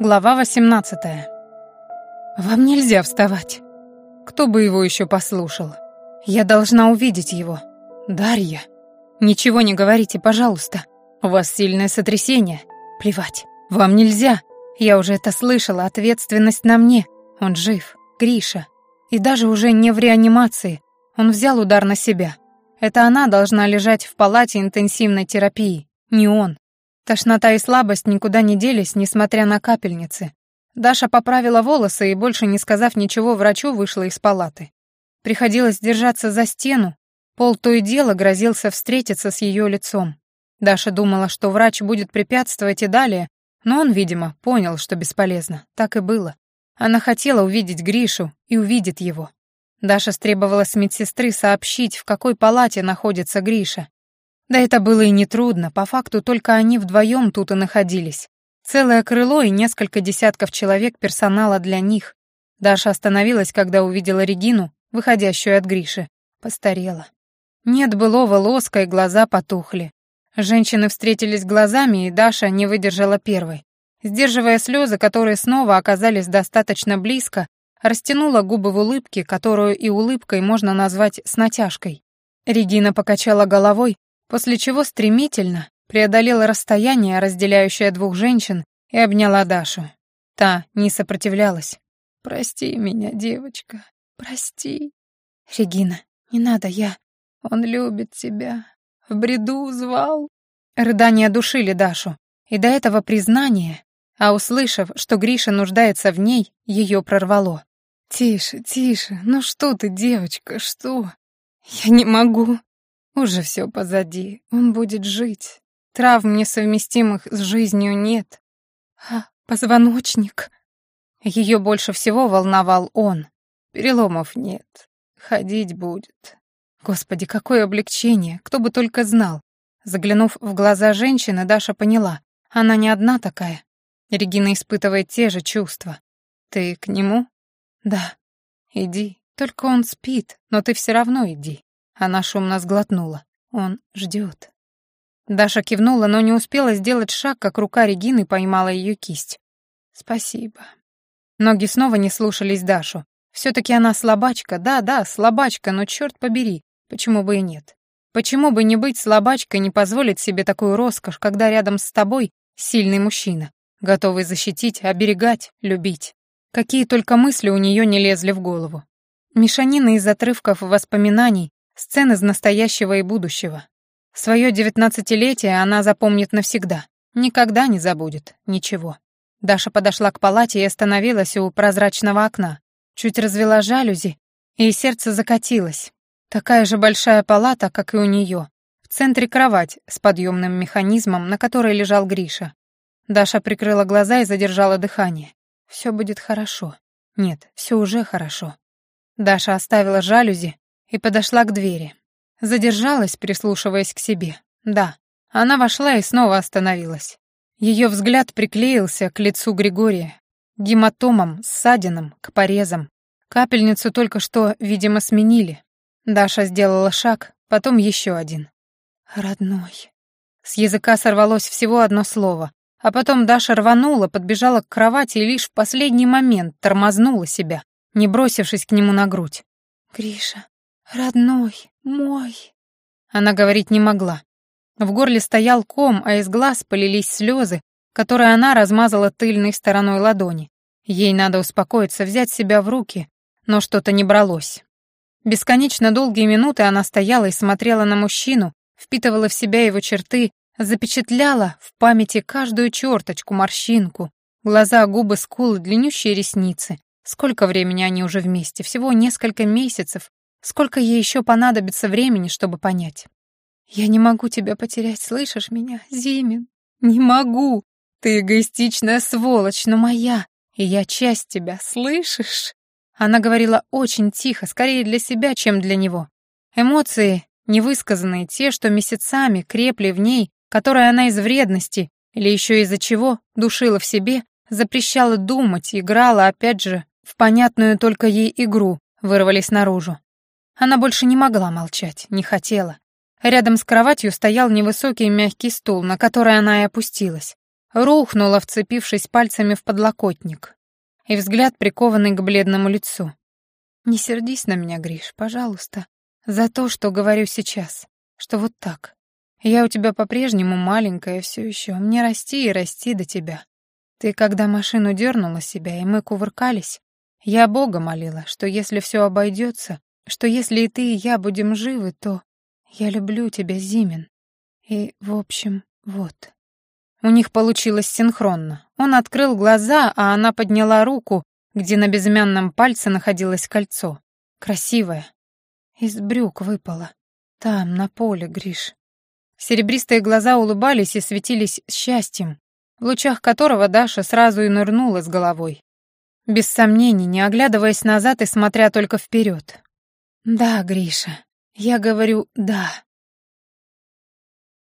Глава 18. Вам нельзя вставать. Кто бы его еще послушал? Я должна увидеть его. Дарья. Ничего не говорите, пожалуйста. У вас сильное сотрясение. Плевать. Вам нельзя. Я уже это слышала, ответственность на мне. Он жив. Гриша. И даже уже не в реанимации. Он взял удар на себя. Это она должна лежать в палате интенсивной терапии, не он. Тошнота и слабость никуда не делись, несмотря на капельницы. Даша поправила волосы и, больше не сказав ничего врачу, вышла из палаты. Приходилось держаться за стену, пол то и дело грозился встретиться с ее лицом. Даша думала, что врач будет препятствовать и далее, но он, видимо, понял, что бесполезно. Так и было. Она хотела увидеть Гришу и увидит его. Даша стребовала с медсестры сообщить, в какой палате находится Гриша. Да это было и нетрудно, по факту только они вдвоем тут и находились. Целое крыло и несколько десятков человек персонала для них. Даша остановилась, когда увидела Регину, выходящую от Гриши. Постарела. Нет былого лоска, и глаза потухли. Женщины встретились глазами, и Даша не выдержала первой. Сдерживая слезы, которые снова оказались достаточно близко, растянула губы в улыбке, которую и улыбкой можно назвать с натяжкой. Регина покачала головой, после чего стремительно преодолела расстояние, разделяющее двух женщин, и обняла Дашу. Та не сопротивлялась. «Прости меня, девочка, прости». «Регина, не надо, я...» «Он любит тебя. В бреду звал». Рыдания душили Дашу, и до этого признания, а услышав, что Гриша нуждается в ней, ее прорвало. «Тише, тише, ну что ты, девочка, что?» «Я не могу», уже все позади, он будет жить. Травм несовместимых с жизнью нет. А позвоночник? Ее больше всего волновал он. Переломов нет. Ходить будет. Господи, какое облегчение, кто бы только знал. Заглянув в глаза женщины, Даша поняла, она не одна такая. Регина испытывает те же чувства. Ты к нему? Да. Иди, только он спит, но ты все равно иди. Она шумно сглотнула. Он ждет. Даша кивнула, но не успела сделать шаг, как рука Регины поймала ее кисть. «Спасибо». Ноги снова не слушались Дашу. Все-таки она слабачка, да-да, слабачка, но черт побери, почему бы и нет? Почему бы не быть слабачкой, не позволить себе такую роскошь, когда рядом с тобой сильный мужчина, готовый защитить, оберегать, любить? Какие только мысли у нее не лезли в голову. Мешанина из отрывков воспоминаний, Сцены из настоящего и будущего. Свое девятнадцатилетие она запомнит навсегда. Никогда не забудет. Ничего. Даша подошла к палате и остановилась у прозрачного окна. Чуть развела жалюзи, и сердце закатилось. Такая же большая палата, как и у нее. В центре кровать с подъемным механизмом, на которой лежал Гриша. Даша прикрыла глаза и задержала дыхание. Все будет хорошо. Нет, все уже хорошо. Даша оставила жалюзи и подошла к двери. Задержалась, прислушиваясь к себе. Да, она вошла и снова остановилась. Ее взгляд приклеился к лицу Григория, гематомам, ссадинам, к порезам. Капельницу только что, видимо, сменили. Даша сделала шаг, потом еще один. «Родной». С языка сорвалось всего одно слово, а потом Даша рванула, подбежала к кровати и лишь в последний момент тормознула себя, не бросившись к нему на грудь. «Гриша, «Родной, мой...» Она говорить не могла. В горле стоял ком, а из глаз полились слезы, которые она размазала тыльной стороной ладони. Ей надо успокоиться, взять себя в руки, но что-то не бралось. Бесконечно долгие минуты она стояла и смотрела на мужчину, впитывала в себя его черты, запечатляла в памяти каждую черточку, морщинку, глаза, губы, скулы, длиннющие ресницы. Сколько времени они уже вместе? Всего несколько месяцев, Сколько ей еще понадобится времени, чтобы понять? Я не могу тебя потерять, слышишь меня, Зимин? Не могу. Ты эгоистичная сволочь, но моя, и я часть тебя, слышишь? Она говорила очень тихо, скорее для себя, чем для него. Эмоции, невысказанные, те, что месяцами крепли в ней, которые она из вредности или еще из-за чего душила в себе, запрещала думать, играла, опять же, в понятную только ей игру, вырвались наружу. Она больше не могла молчать, не хотела. Рядом с кроватью стоял невысокий мягкий стул, на который она и опустилась. рухнула, вцепившись пальцами в подлокотник, и взгляд прикованный к бледному лицу. «Не сердись на меня, Гриш, пожалуйста, за то, что говорю сейчас, что вот так. Я у тебя по-прежнему маленькая все еще, мне расти и расти до тебя. Ты, когда машину дернула себя, и мы кувыркались, я Бога молила, что если все обойдется, что если и ты, и я будем живы, то я люблю тебя, Зимин. И, в общем, вот. У них получилось синхронно. Он открыл глаза, а она подняла руку, где на безымянном пальце находилось кольцо. Красивое. Из брюк выпало. Там, на поле, Гриш. Серебристые глаза улыбались и светились счастьем, в лучах которого Даша сразу и нырнула с головой. Без сомнений, не оглядываясь назад и смотря только вперед. «Да, Гриша, я говорю «да».